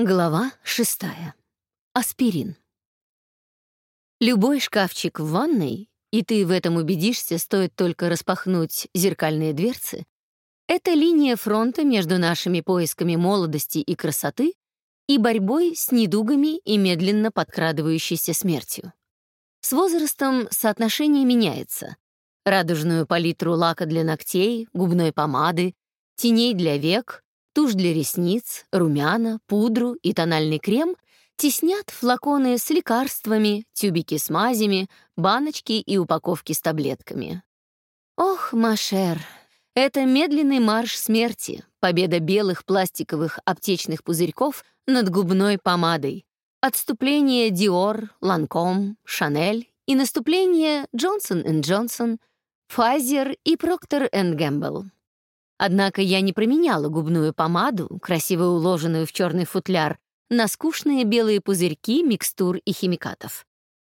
Глава шестая. Аспирин. Любой шкафчик в ванной, и ты в этом убедишься, стоит только распахнуть зеркальные дверцы, это линия фронта между нашими поисками молодости и красоты и борьбой с недугами и медленно подкрадывающейся смертью. С возрастом соотношение меняется. Радужную палитру лака для ногтей, губной помады, теней для век тушь для ресниц, румяна, пудру и тональный крем теснят флаконы с лекарствами, тюбики с мазями, баночки и упаковки с таблетками. Ох, Машер, это медленный марш смерти, победа белых пластиковых аптечных пузырьков над губной помадой, отступление Dior, Lancome, Chanel и наступление Johnson Johnson, Pfizer и Procter Gamble. Однако я не променяла губную помаду, красиво уложенную в черный футляр, на скучные белые пузырьки микстур и химикатов.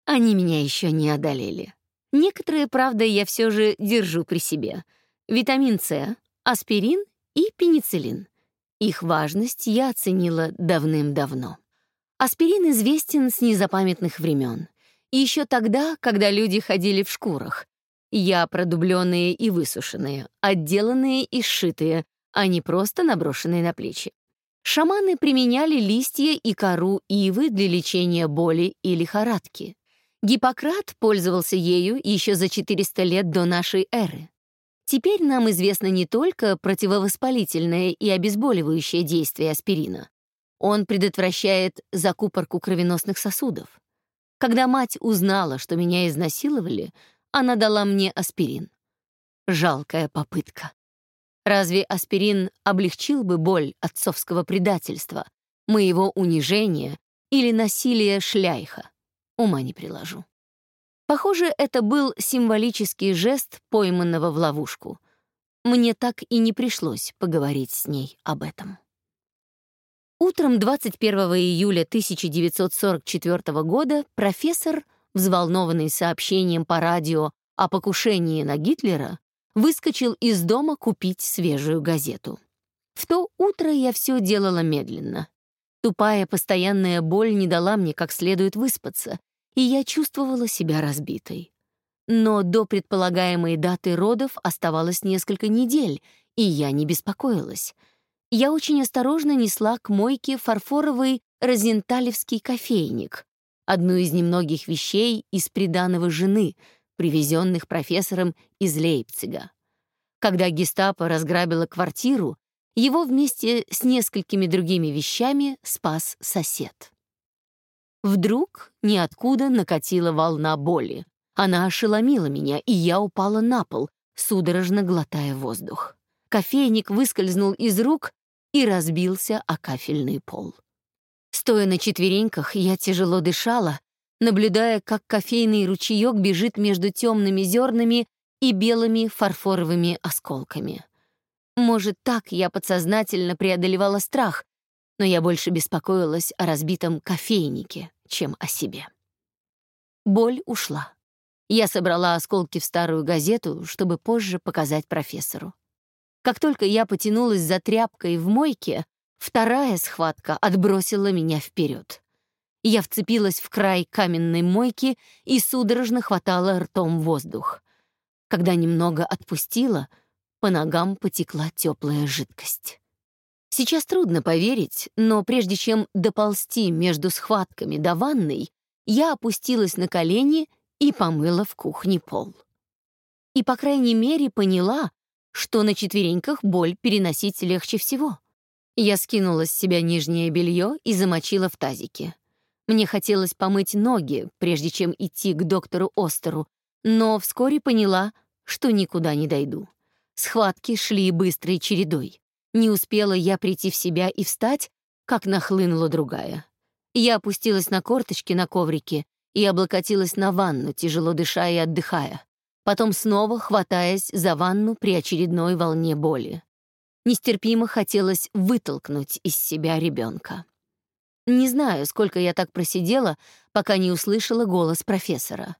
Они меня еще не одолели. Некоторые, правда, я все же держу при себе. Витамин С, аспирин и пенициллин. Их важность я оценила давным-давно. Аспирин известен с незапамятных времен. Еще тогда, когда люди ходили в шкурах, я продубленные и высушенные, отделанные и сшитые, а не просто наброшенные на плечи. Шаманы применяли листья и кору ивы для лечения боли и лихорадки. Гиппократ пользовался ею еще за 400 лет до нашей эры. Теперь нам известно не только противовоспалительное и обезболивающее действие аспирина. Он предотвращает закупорку кровеносных сосудов. Когда мать узнала, что меня изнасиловали, она дала мне аспирин. Жалкая попытка. Разве аспирин облегчил бы боль отцовского предательства, моего унижения или насилия шляйха? Ума не приложу. Похоже, это был символический жест пойманного в ловушку. Мне так и не пришлось поговорить с ней об этом. Утром 21 июля 1944 года профессор взволнованный сообщением по радио о покушении на Гитлера, выскочил из дома купить свежую газету. В то утро я все делала медленно. Тупая постоянная боль не дала мне как следует выспаться, и я чувствовала себя разбитой. Но до предполагаемой даты родов оставалось несколько недель, и я не беспокоилась. Я очень осторожно несла к мойке фарфоровый розенталевский кофейник, одну из немногих вещей из приданого жены, привезенных профессором из Лейпцига. Когда гестапо разграбило квартиру, его вместе с несколькими другими вещами спас сосед. Вдруг ниоткуда накатила волна боли. Она ошеломила меня, и я упала на пол, судорожно глотая воздух. Кофейник выскользнул из рук и разбился о кафельный пол. Стоя на четвереньках, я тяжело дышала, наблюдая, как кофейный ручеек бежит между темными зернами и белыми фарфоровыми осколками. Может, так я подсознательно преодолевала страх, но я больше беспокоилась о разбитом кофейнике, чем о себе. Боль ушла. Я собрала осколки в старую газету, чтобы позже показать профессору. Как только я потянулась за тряпкой в мойке, Вторая схватка отбросила меня вперед. Я вцепилась в край каменной мойки и судорожно хватала ртом воздух. Когда немного отпустила, по ногам потекла теплая жидкость. Сейчас трудно поверить, но прежде чем доползти между схватками до ванной, я опустилась на колени и помыла в кухне пол. И, по крайней мере, поняла, что на четвереньках боль переносить легче всего. Я скинула с себя нижнее белье и замочила в тазике. Мне хотелось помыть ноги, прежде чем идти к доктору Остеру, но вскоре поняла, что никуда не дойду. Схватки шли быстрой чередой. Не успела я прийти в себя и встать, как нахлынула другая. Я опустилась на корточки на коврике и облокотилась на ванну, тяжело дыша и отдыхая, потом снова хватаясь за ванну при очередной волне боли. Нестерпимо хотелось вытолкнуть из себя ребенка. Не знаю, сколько я так просидела, пока не услышала голос профессора.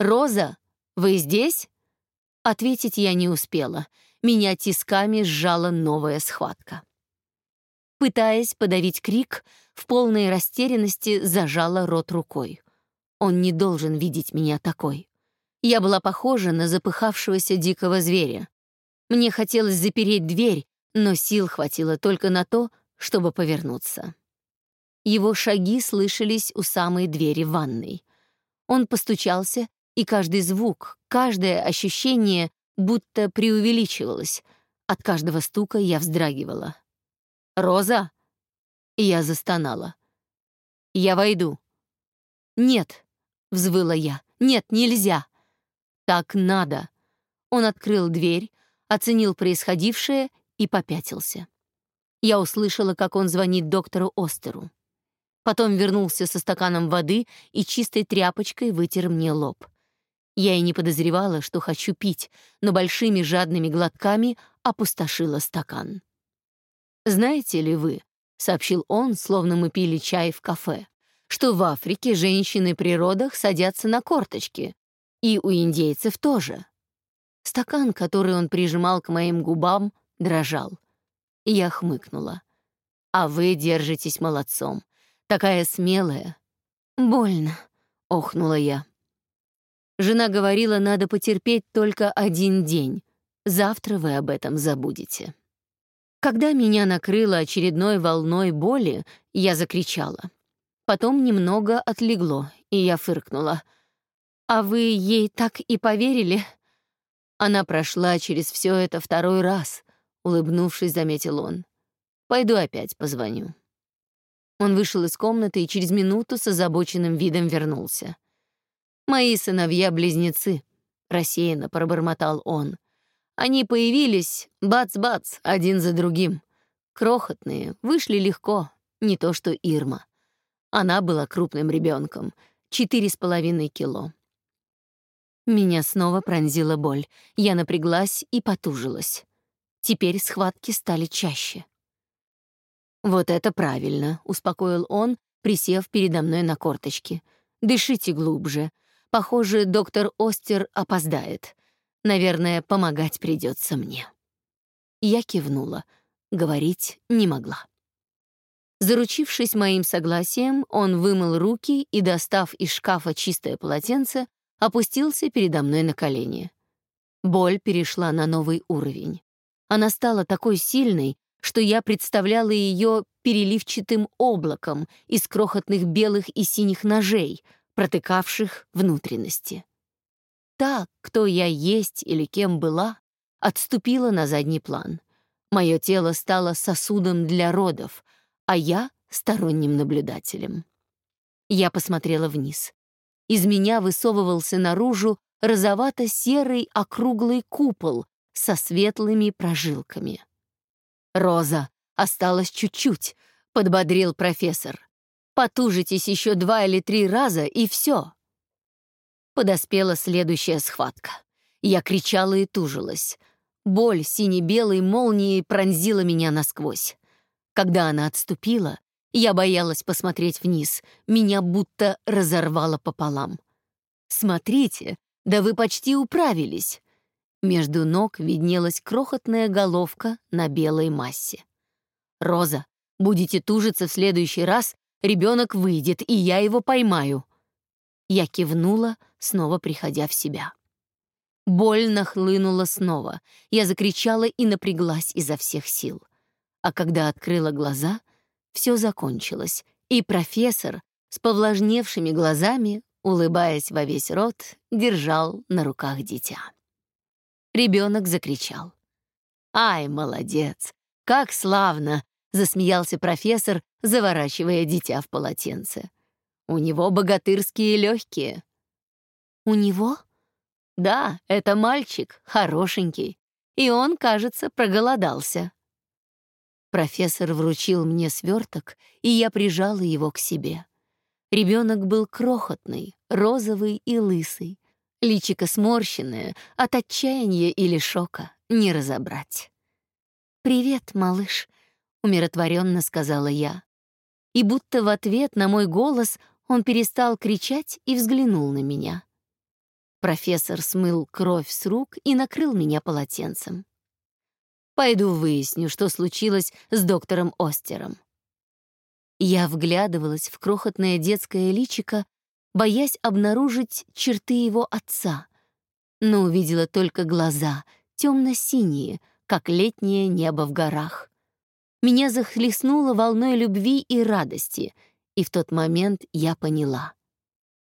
«Роза, вы здесь?» Ответить я не успела. Меня тисками сжала новая схватка. Пытаясь подавить крик, в полной растерянности зажала рот рукой. Он не должен видеть меня такой. Я была похожа на запыхавшегося дикого зверя. Мне хотелось запереть дверь, но сил хватило только на то, чтобы повернуться. Его шаги слышались у самой двери ванной. Он постучался, и каждый звук, каждое ощущение будто преувеличивалось. От каждого стука я вздрагивала. «Роза!» Я застонала. «Я войду». «Нет», — взвыла я, — «нет, нельзя». «Так надо». Он открыл дверь, оценил происходившее и попятился. Я услышала, как он звонит доктору Остеру. Потом вернулся со стаканом воды и чистой тряпочкой вытер мне лоб. Я и не подозревала, что хочу пить, но большими жадными глотками опустошила стакан. «Знаете ли вы», — сообщил он, словно мы пили чай в кафе, что в Африке женщины при родах садятся на корточки, и у индейцев тоже. Стакан, который он прижимал к моим губам, дрожал. Я хмыкнула. «А вы держитесь молодцом. Такая смелая». «Больно», — охнула я. Жена говорила, надо потерпеть только один день. Завтра вы об этом забудете. Когда меня накрыло очередной волной боли, я закричала. Потом немного отлегло, и я фыркнула. «А вы ей так и поверили?» Она прошла через все это второй раз, улыбнувшись, заметил он. «Пойду опять позвоню». Он вышел из комнаты и через минуту с озабоченным видом вернулся. «Мои сыновья-близнецы», — рассеянно пробормотал он. «Они появились, бац-бац, один за другим. Крохотные, вышли легко, не то что Ирма. Она была крупным ребенком, четыре с половиной кило. Меня снова пронзила боль. Я напряглась и потужилась. Теперь схватки стали чаще. «Вот это правильно», — успокоил он, присев передо мной на корточки. «Дышите глубже. Похоже, доктор Остер опоздает. Наверное, помогать придется мне». Я кивнула. Говорить не могла. Заручившись моим согласием, он вымыл руки и, достав из шкафа чистое полотенце, опустился передо мной на колени. Боль перешла на новый уровень. Она стала такой сильной, что я представляла ее переливчатым облаком из крохотных белых и синих ножей, протыкавших внутренности. Та, кто я есть или кем была, отступила на задний план. Мое тело стало сосудом для родов, а я — сторонним наблюдателем. Я посмотрела вниз. Из меня высовывался наружу розовато-серый округлый купол со светлыми прожилками. «Роза, осталось чуть-чуть», — подбодрил профессор. «Потужитесь еще два или три раза, и все». Подоспела следующая схватка. Я кричала и тужилась. Боль сине-белой молнией пронзила меня насквозь. Когда она отступила, я боялась посмотреть вниз, меня будто разорвало пополам. «Смотрите, да вы почти управились!» Между ног виднелась крохотная головка на белой массе. «Роза, будете тужиться в следующий раз, ребенок выйдет, и я его поймаю». Я кивнула, снова приходя в себя. Боль нахлынула снова. Я закричала и напряглась изо всех сил. А когда открыла глаза — все закончилось, и профессор с повлажневшими глазами, улыбаясь во весь рот, держал на руках дитя. Ребенок закричал. «Ай, молодец! Как славно!» — засмеялся профессор, заворачивая дитя в полотенце. «У него богатырские легкие». «У него?» «Да, это мальчик, хорошенький, и он, кажется, проголодался». Профессор вручил мне сверток, и я прижала его к себе. Ребенок был крохотный, розовый и лысый. Личико сморщенное, от отчаяния или шока не разобрать. «Привет, малыш», — умиротворенно сказала я. И будто в ответ на мой голос он перестал кричать и взглянул на меня. Профессор смыл кровь с рук и накрыл меня полотенцем. Пойду выясню, что случилось с доктором Остером. Я вглядывалась в крохотное детское личико, боясь обнаружить черты его отца, но увидела только глаза, темно-синие, как летнее небо в горах. Меня захлестнуло волной любви и радости, и в тот момент я поняла.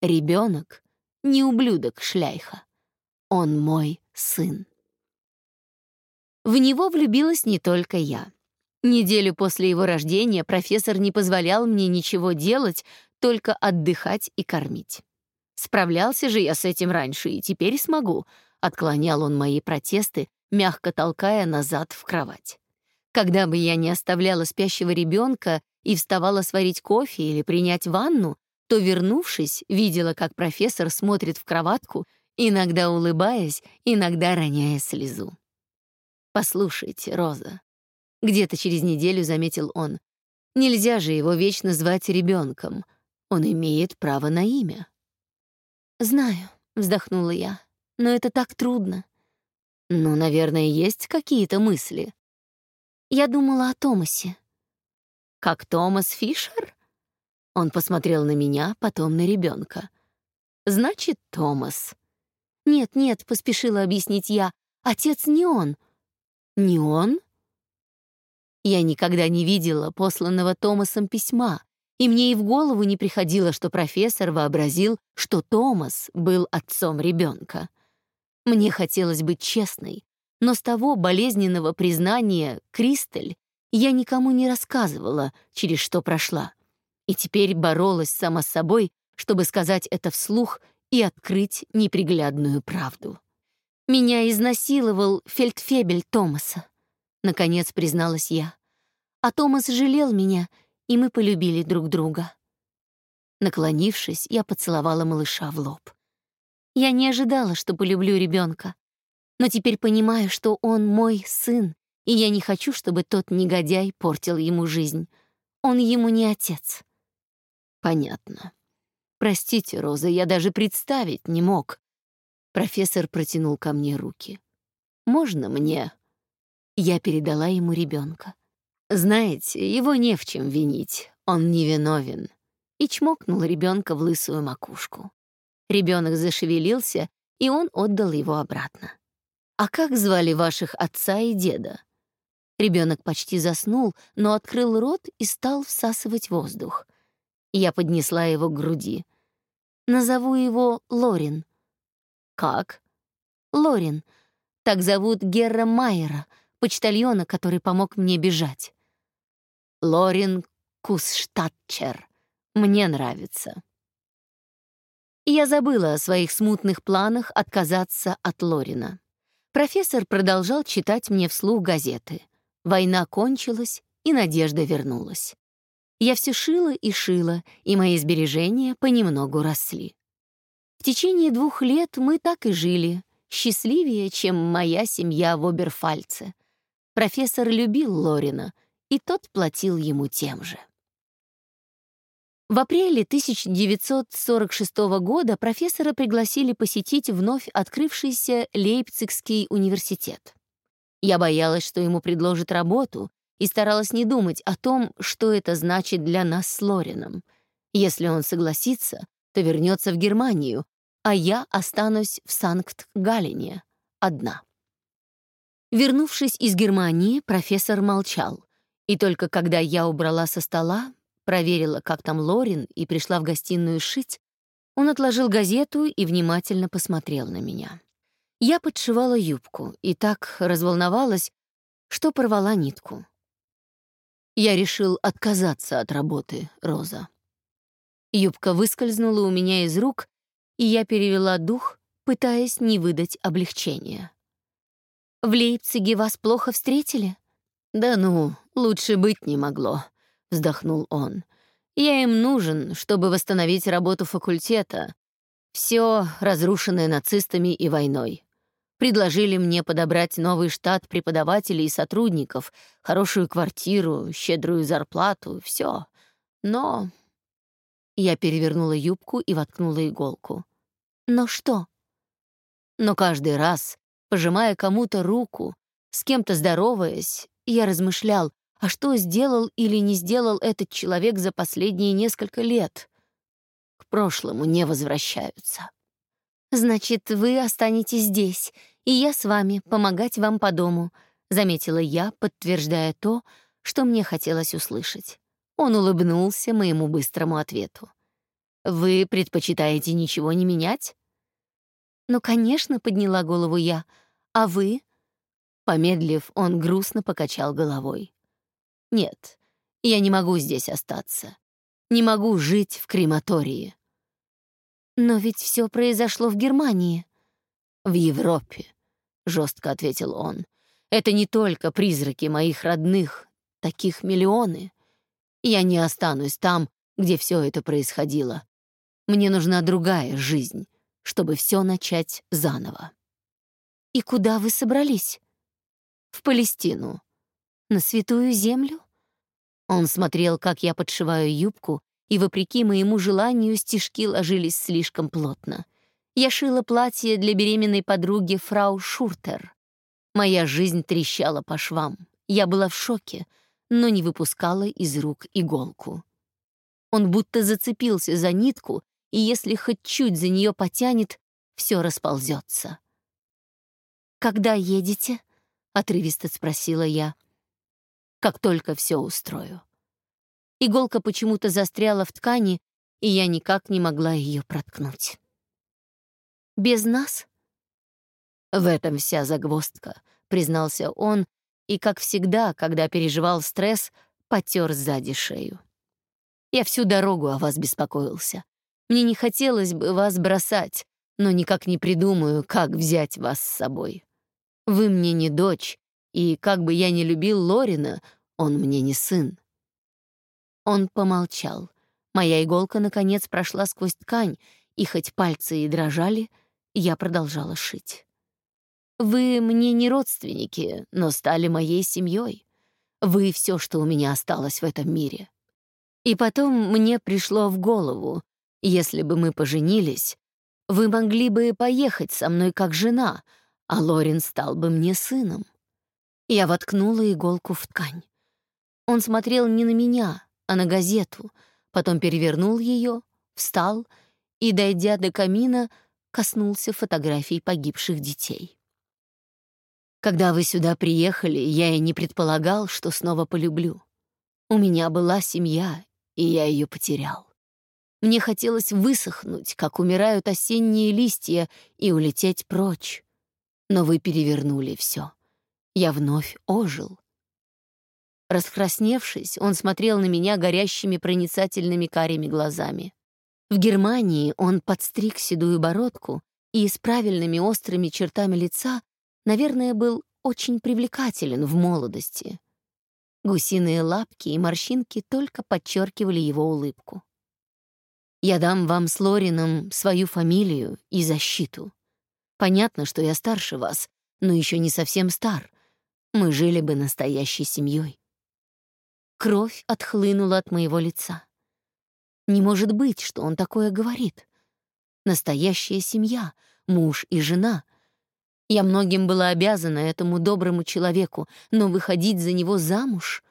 Ребенок — не ублюдок шляйха. Он мой сын. В него влюбилась не только я. Неделю после его рождения профессор не позволял мне ничего делать, только отдыхать и кормить. Справлялся же я с этим раньше и теперь смогу, отклонял он мои протесты, мягко толкая назад в кровать. Когда бы я не оставляла спящего ребенка и вставала сварить кофе или принять ванну, то, вернувшись, видела, как профессор смотрит в кроватку, иногда улыбаясь, иногда роняя слезу. «Послушайте, Роза», — где-то через неделю заметил он, «нельзя же его вечно звать ребенком. Он имеет право на имя». «Знаю», — вздохнула я, — «но это так трудно». «Ну, наверное, есть какие-то мысли». Я думала о Томасе. «Как Томас Фишер?» Он посмотрел на меня, потом на ребенка. «Значит, Томас». «Нет, нет», — поспешила объяснить я, — «отец не он». «Не он?» Я никогда не видела посланного Томасом письма, и мне и в голову не приходило, что профессор вообразил, что Томас был отцом ребенка. Мне хотелось быть честной, но с того болезненного признания Кристель я никому не рассказывала, через что прошла. И теперь боролась сама с собой, чтобы сказать это вслух и открыть неприглядную правду. «Меня изнасиловал фельдфебель Томаса», — наконец призналась я. «А Томас жалел меня и мы полюбили друг друга. Наклонившись, я поцеловала малыша в лоб. Я не ожидала, что полюблю ребенка, но теперь понимаю, что он мой сын, и я не хочу, чтобы тот негодяй портил ему жизнь. Он ему не отец. Понятно. Простите, Роза, я даже представить не мог. Профессор протянул ко мне руки. Можно мне? Я передала ему ребенка. Знаете, его не в чем винить, он невиновен. И чмокнул ребенка в лысую макушку. Ребенок зашевелился, и он отдал его обратно. «А как звали ваших отца и деда?» Ребенок почти заснул, но открыл рот и стал всасывать воздух. Я поднесла его к груди. «Назову его Лорин». «Как?» «Лорин. Так зовут Герра Майера, почтальона, который помог мне бежать. Лорин Кусштатчер. Мне нравится. Я забыла о своих смутных планах отказаться от Лорина. Профессор продолжал читать мне вслух газеты. Война кончилась, и надежда вернулась. Я все шила и шила, и мои сбережения понемногу росли. В течение двух лет мы так и жили, счастливее, чем моя семья в Оберфальце. Профессор любил Лорина — и тот платил ему тем же. В апреле 1946 года профессора пригласили посетить вновь открывшийся Лейпцигский университет. Я боялась, что ему предложат работу, и старалась не думать о том, что это значит для нас с Лорином. Если он согласится, то вернется в Германию, а я останусь в Санкт-Галлене, одна. Вернувшись из Германии, профессор молчал, и только когда я убрала со стола, проверила, как там Лорин, и пришла в гостиную шить, он отложил газету и внимательно посмотрел на меня. Я подшивала юбку и так разволновалась, что порвала нитку. Я решил отказаться от работы, Роза. Юбка выскользнула у меня из рук, и я перевела дух, пытаясь не выдать облегчения. «В Лейпциге вас плохо встретили?» «Да ну, лучше быть не могло», — вздохнул он. «Я им нужен, чтобы восстановить работу факультета. Все разрушенное нацистами и войной. Предложили мне подобрать новый штат преподавателей и сотрудников, хорошую квартиру, щедрую зарплату, все. Но...» Я перевернула юбку и воткнула иголку. «Но что?» «Но каждый раз, пожимая кому-то руку, С кем-то здороваясь, я размышлял, а что сделал или не сделал этот человек за последние несколько лет? К прошлому не возвращаются. «Значит, вы останетесь здесь, и я с вами, помогать вам по дому», заметила я, подтверждая то, что мне хотелось услышать. Он улыбнулся моему быстрому ответу. «Вы предпочитаете ничего не менять?» «Ну, конечно», — подняла голову я. «А вы?» Помедлив, он грустно покачал головой. «Нет, я не могу здесь остаться. Не могу жить в крематории». «Но ведь все произошло в Германии». «В Европе», — жестко ответил он. «Это не только призраки моих родных, таких миллионы. Я не останусь там, где все это происходило. Мне нужна другая жизнь, чтобы все начать заново. «И куда вы собрались?» «В Палестину. На Святую Землю?» Он смотрел, как я подшиваю юбку, и, вопреки моему желанию, стежки ложились слишком плотно. Я шила платье для беременной подруги фрау Шуртер. Моя жизнь трещала по швам. Я была в шоке — но не выпускала из рук иголку. Он будто зацепился за нитку, и если хоть чуть за нее потянет, все расползется. «Когда едете?» — отрывисто спросила я. «Как только все устрою». Иголка почему-то застряла в ткани, и я никак не могла ее проткнуть. «Без нас?» «В этом вся загвоздка», — признался он, и, как всегда, когда переживал стресс, потер сзади шею. Я всю дорогу о вас беспокоился. Мне не хотелось бы вас бросать, но никак не придумаю, как взять вас с собой. Вы мне не дочь, и как бы я ни любил Лорина, он мне не сын. Он помолчал. Моя иголка, наконец, прошла сквозь ткань, и хоть пальцы и дрожали, я продолжала шить. Вы мне не родственники, но стали моей семьей. Вы — все, что у меня осталось в этом мире. И потом мне пришло в голову, если бы мы поженились, вы могли бы поехать со мной как жена, а Лорин стал бы мне сыном. Я воткнула иголку в ткань. Он смотрел не на меня, а на газету, потом перевернул ее, встал и, дойдя до камина, коснулся фотографий погибших детей. Когда вы сюда приехали, я и не предполагал, что снова полюблю. У меня была семья, и я ее потерял. Мне хотелось высохнуть, как умирают осенние листья, и улететь прочь. Но вы перевернули все. Я вновь ожил. Раскрасневшись, он смотрел на меня горящими проницательными карими глазами. В Германии он подстриг седую бородку и с правильными острыми чертами лица наверное, был очень привлекателен в молодости. Гусиные лапки и морщинки только подчеркивали его улыбку. «Я дам вам с Лорином свою фамилию и защиту. Понятно, что я старше вас, но еще не совсем стар. Мы жили бы настоящей семьей». Кровь отхлынула от моего лица. Не может быть, что он такое говорит. Настоящая семья, муж и жена — я многим была обязана этому доброму человеку, но выходить за него замуж...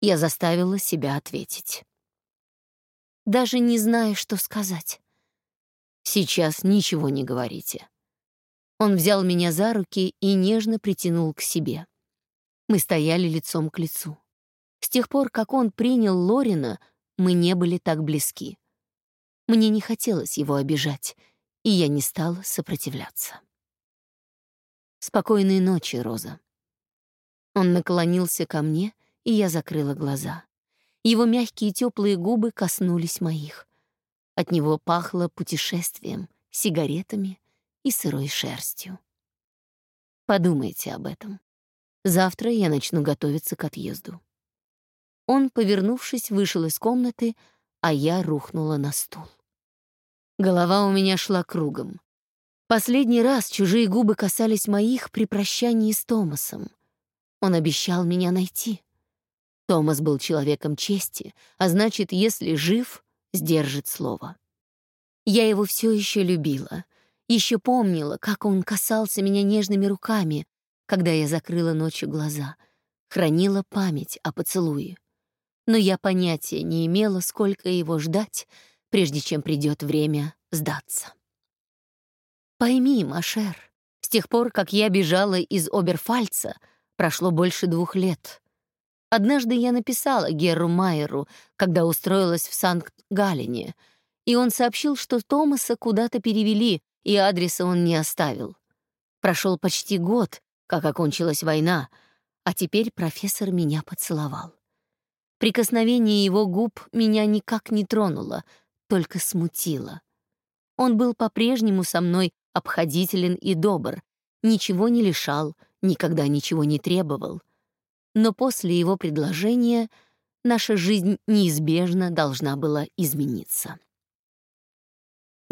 Я заставила себя ответить. Даже не зная, что сказать. Сейчас ничего не говорите. Он взял меня за руки и нежно притянул к себе. Мы стояли лицом к лицу. С тех пор, как он принял Лорина, мы не были так близки. Мне не хотелось его обижать, и я не стала сопротивляться. «Спокойной ночи, Роза». Он наклонился ко мне, и я закрыла глаза. Его мягкие теплые губы коснулись моих. От него пахло путешествием, сигаретами и сырой шерстью. Подумайте об этом. Завтра я начну готовиться к отъезду. Он, повернувшись, вышел из комнаты, а я рухнула на стул. Голова у меня шла кругом. Последний раз чужие губы касались моих при прощании с Томасом. Он обещал меня найти. Томас был человеком чести, а значит, если жив, сдержит слово. Я его все еще любила, еще помнила, как он касался меня нежными руками, когда я закрыла ночью глаза, хранила память о поцелуе. Но я понятия не имела, сколько его ждать, прежде чем придет время сдаться. Пойми, Машер, с тех пор, как я бежала из Оберфальца, прошло больше двух лет. Однажды я написала Геру Майеру, когда устроилась в Санкт-Галлене, и он сообщил, что Томаса куда-то перевели, и адреса он не оставил. Прошел почти год, как окончилась война, а теперь профессор меня поцеловал. Прикосновение его губ меня никак не тронуло, только смутило. Он был по-прежнему со мной обходителен и добр, ничего не лишал, никогда ничего не требовал. Но после его предложения наша жизнь неизбежно должна была измениться.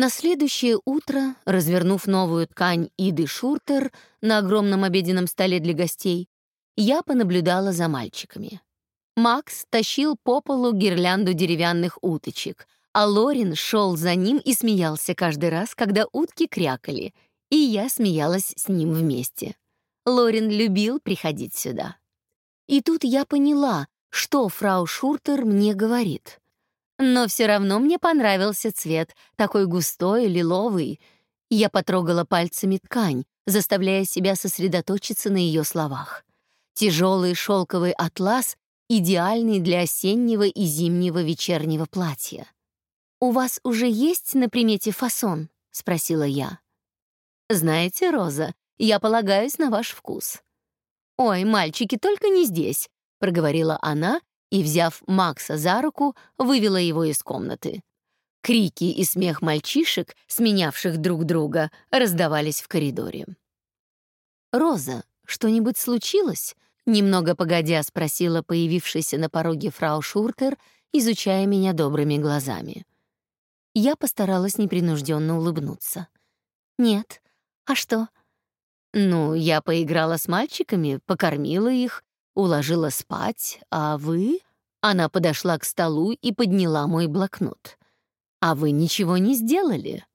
На следующее утро, развернув новую ткань Иды Шуртер на огромном обеденном столе для гостей, я понаблюдала за мальчиками. Макс тащил по полу гирлянду деревянных уточек, а Лорин шел за ним и смеялся каждый раз, когда утки крякали, и я смеялась с ним вместе. Лорин любил приходить сюда. И тут я поняла, что фрау Шуртер мне говорит. Но все равно мне понравился цвет, такой густой, лиловый. Я потрогала пальцами ткань, заставляя себя сосредоточиться на ее словах. Тяжелый шелковый атлас, идеальный для осеннего и зимнего вечернего платья. «У вас уже есть на примете фасон?» — спросила я. «Знаете, Роза, я полагаюсь на ваш вкус». «Ой, мальчики, только не здесь», — проговорила она и, взяв Макса за руку, вывела его из комнаты. Крики и смех мальчишек, сменявших друг друга, раздавались в коридоре. «Роза, что-нибудь случилось?» Немного погодя спросила появившаяся на пороге фрау Шуртер, изучая меня добрыми глазами. Я постаралась непринужденно улыбнуться. «Нет. А что?» «Ну, я поиграла с мальчиками, покормила их, уложила спать, а вы...» Она подошла к столу и подняла мой блокнот. «А вы ничего не сделали?»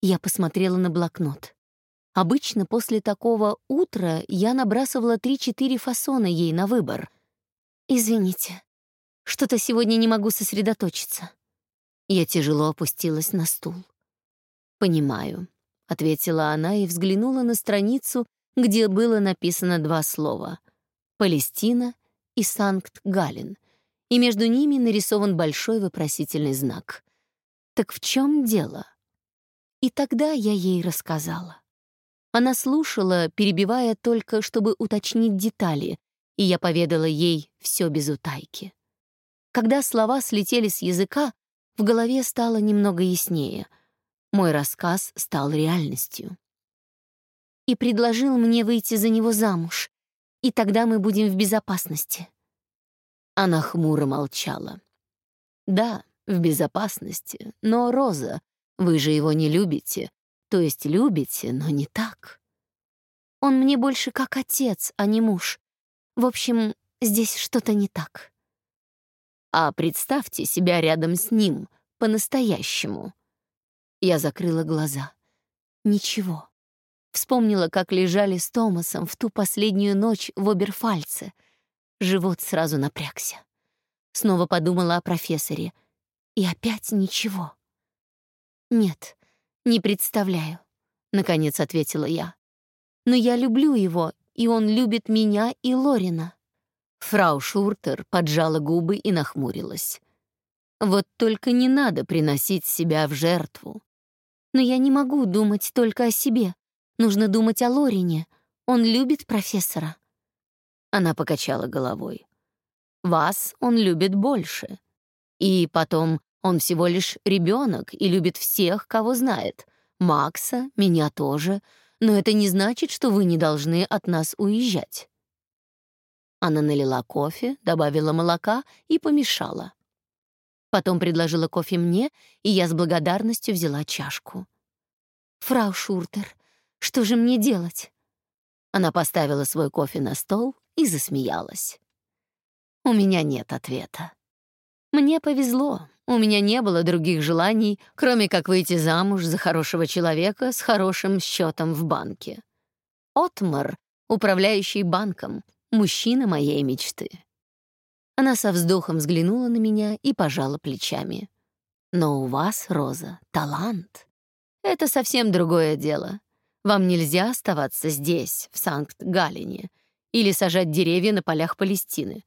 Я посмотрела на блокнот. Обычно после такого утра я набрасывала 3-4 фасона ей на выбор. «Извините, что-то сегодня не могу сосредоточиться». Я тяжело опустилась на стул. «Понимаю», — ответила она и взглянула на страницу, где было написано два слова — Палестина и Санкт-Галлен, и между ними нарисован большой вопросительный знак. Так в чем дело? И тогда я ей рассказала. Она слушала, перебивая только, чтобы уточнить детали, и я поведала ей все без утайки. Когда слова слетели с языка, в голове стало немного яснее. Мой рассказ стал реальностью. И предложил мне выйти за него замуж, и тогда мы будем в безопасности». Она хмуро молчала. «Да, в безопасности, но, Роза, вы же его не любите. То есть любите, но не так. Он мне больше как отец, а не муж. В общем, здесь что-то не так». «А представьте себя рядом с ним, по-настоящему». Я закрыла глаза. «Ничего». Вспомнила, как лежали с Томасом в ту последнюю ночь в Оберфальце. Живот сразу напрягся. Снова подумала о профессоре. И опять ничего. «Нет, не представляю», — наконец ответила я. «Но я люблю его, и он любит меня и Лорина». Фрау Шуртер поджала губы и нахмурилась. «Вот только не надо приносить себя в жертву. Но я не могу думать только о себе. Нужно думать о Лорине. Он любит профессора». Она покачала головой. «Вас он любит больше. И потом, он всего лишь ребенок и любит всех, кого знает. Макса, меня тоже. Но это не значит, что вы не должны от нас уезжать». Она налила кофе, добавила молока и помешала. Потом предложила кофе мне, и я с благодарностью взяла чашку. «Фрау Шуртер, что же мне делать?» Она поставила свой кофе на стол и засмеялась. «У меня нет ответа. Мне повезло, у меня не было других желаний, кроме как выйти замуж за хорошего человека с хорошим счетом в банке. Отмар управляющий банком, мужчина моей мечты. Она со вздохом взглянула на меня и пожала плечами. «Но у вас, Роза, талант. Это совсем другое дело. Вам нельзя оставаться здесь, в Санкт-Галине, или сажать деревья на полях Палестины.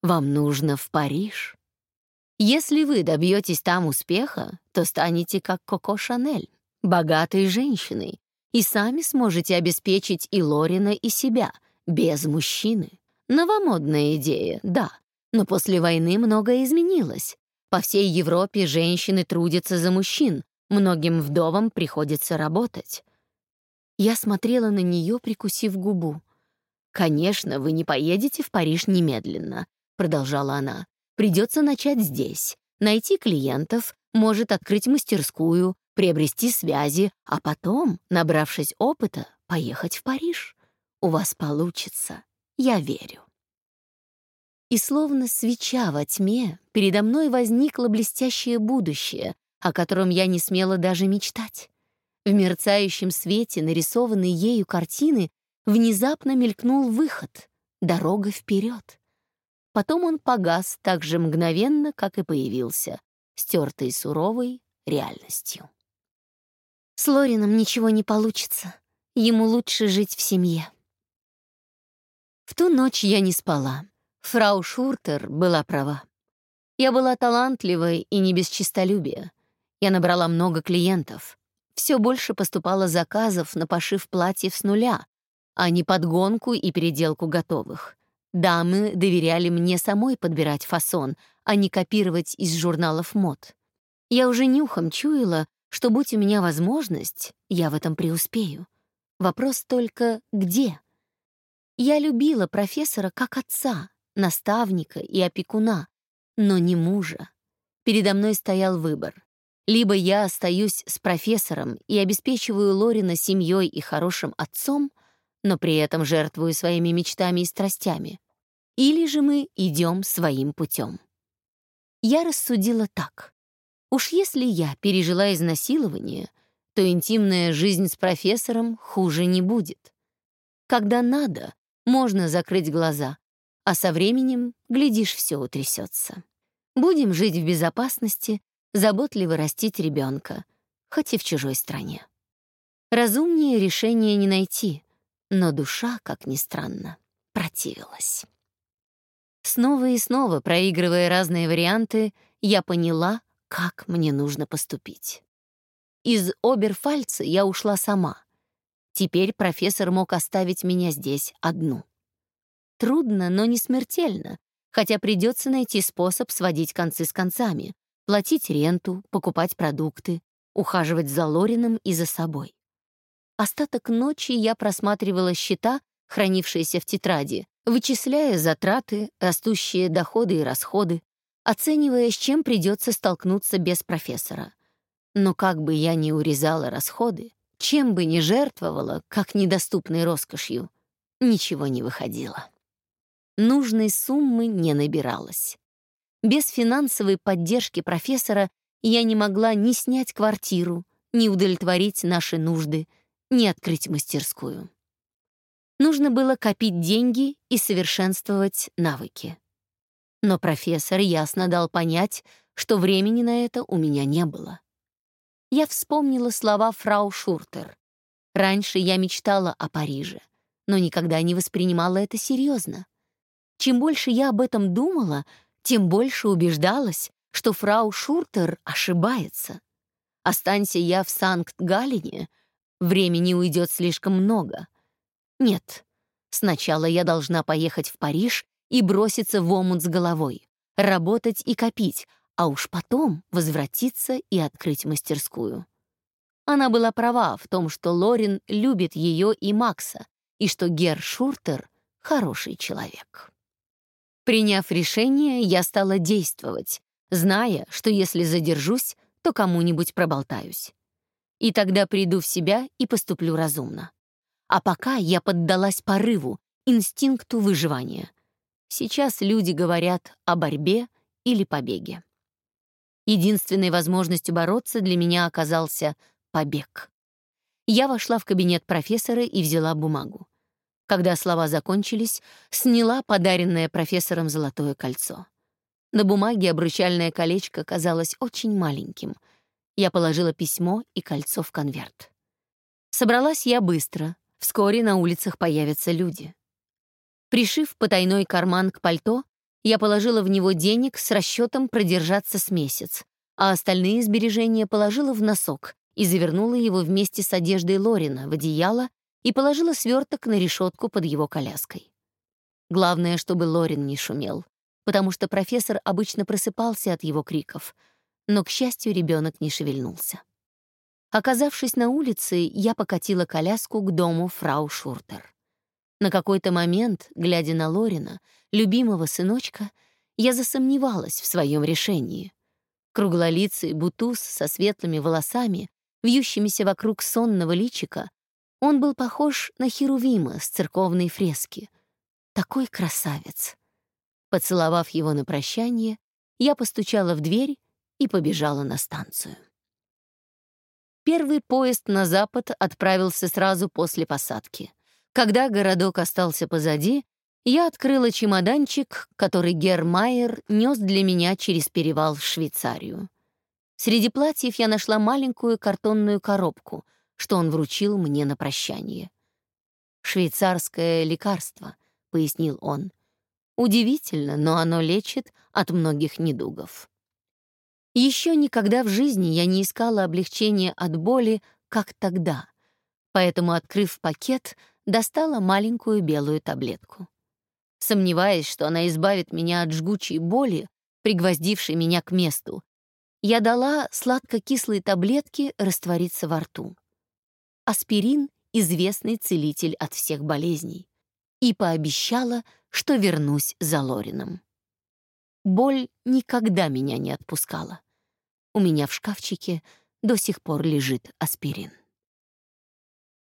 Вам нужно в Париж. Если вы добьетесь там успеха, то станете как Коко Шанель, богатой женщиной, и сами сможете обеспечить и Лорина, и себя, без мужчины. Новомодная идея, да, но после войны многое изменилось. По всей Европе женщины трудятся за мужчин, многим вдовам приходится работать. Я смотрела на нее, прикусив губу. «Конечно, вы не поедете в Париж немедленно», — продолжала она. «Придется начать здесь, найти клиентов, может открыть мастерскую, приобрести связи, а потом, набравшись опыта, поехать в Париж. У вас получится, я верю». И словно свеча во тьме, передо мной возникло блестящее будущее, о котором я не смела даже мечтать. В мерцающем свете нарисованной ею картины внезапно мелькнул выход, дорога вперед. Потом он погас так же мгновенно, как и появился, стертой суровой реальностью. С Лорином ничего не получится. Ему лучше жить в семье. В ту ночь я не спала. Фрау Шуртер была права. Я была талантливой и не без честолюбия. Я набрала много клиентов. Все больше поступало заказов на пошив платьев с нуля, а не подгонку и переделку готовых. Дамы доверяли мне самой подбирать фасон, а не копировать из журналов мод. Я уже нюхом чуяла, что, будь у меня возможность, я в этом преуспею. Вопрос только «где?». Я любила профессора как отца, наставника и опекуна, но не мужа. Передо мной стоял выбор. Либо я остаюсь с профессором и обеспечиваю Лорина семьей и хорошим отцом, но при этом жертвую своими мечтами и страстями. Или же мы идем своим путем. Я рассудила так. Уж если я пережила изнасилование, то интимная жизнь с профессором хуже не будет. Когда надо, можно закрыть глаза, а со временем, глядишь, все утрясется. Будем жить в безопасности, заботливо растить ребенка, хоть и в чужой стране. Разумнее решения не найти, но душа, как ни странно, противилась. Снова и снова, проигрывая разные варианты, я поняла, как мне нужно поступить. Из Оберфальца я ушла сама. Теперь профессор мог оставить меня здесь одну. Трудно, но не смертельно, хотя придется найти способ сводить концы с концами, платить ренту, покупать продукты, ухаживать за Лорином и за собой. Остаток ночи я просматривала счета, хранившиеся в тетради, вычисляя затраты, растущие доходы и расходы, оценивая, с чем придется столкнуться без профессора. Но как бы я ни урезала расходы, чем бы ни жертвовала, как недоступной роскошью, ничего не выходило. Нужной суммы не набиралось. Без финансовой поддержки профессора я не могла ни снять квартиру, ни удовлетворить наши нужды — не открыть мастерскую. Нужно было копить деньги и совершенствовать навыки. Но профессор ясно дал понять, что времени на это у меня не было. Я вспомнила слова фрау Шуртер. Раньше я мечтала о Париже, но никогда не воспринимала это серьезно. Чем больше я об этом думала, тем больше убеждалась, что фрау Шуртер ошибается. Останься я в Санкт-Галине — Времени уйдет слишком много. Нет, сначала я должна поехать в Париж и броситься в омут с головой, работать и копить, а уж потом возвратиться и открыть мастерскую. Она была права в том, что Лорин любит ее и Макса, и что Гер Шуртер — хороший человек. Приняв решение, я стала действовать, зная, что если задержусь, то кому-нибудь проболтаюсь и тогда приду в себя и поступлю разумно. А пока я поддалась порыву, инстинкту выживания. Сейчас люди говорят о борьбе или побеге. Единственной возможностью бороться для меня оказался побег. Я вошла в кабинет профессора и взяла бумагу. Когда слова закончились, сняла подаренное профессором золотое кольцо. На бумаге обручальное колечко казалось очень маленьким. Я положила письмо и кольцо в конверт. Собралась я быстро. Вскоре на улицах появятся люди. Пришив потайной карман к пальто, я положила в него денег с расчетом продержаться с месяц, а остальные сбережения положила в носок и завернула его вместе с одеждой Лорина в одеяло и положила сверток на решетку под его коляской. Главное, чтобы Лорин не шумел, потому что профессор обычно просыпался от его криков, но, к счастью, ребенок не шевельнулся. Оказавшись на улице, я покатила коляску к дому фрау Шуртер. На какой-то момент, глядя на Лорина, любимого сыночка, я засомневалась в своем решении. Круглолицый бутуз со светлыми волосами, вьющимися вокруг сонного личика, он был похож на Херувима с церковной фрески. Такой красавец. Поцеловав его на прощание, я постучала в дверь и побежала на станцию. Первый поезд на запад отправился сразу после посадки. Когда городок остался позади, я открыла чемоданчик, который Гермайер нес для меня через перевал в Швейцарию. Среди платьев я нашла маленькую картонную коробку, что он вручил мне на прощание. «Швейцарское лекарство», — пояснил он. «Удивительно, но оно лечит от многих недугов». Еще никогда в жизни я не искала облегчения от боли, как тогда, поэтому, открыв пакет, достала маленькую белую таблетку. Сомневаясь, что она избавит меня от жгучей боли, пригвоздившей меня к месту, я дала сладко-кислые таблетки раствориться во рту. Аспирин — известный целитель от всех болезней. И пообещала, что вернусь за Лорином. Боль никогда меня не отпускала. У меня в шкафчике до сих пор лежит аспирин.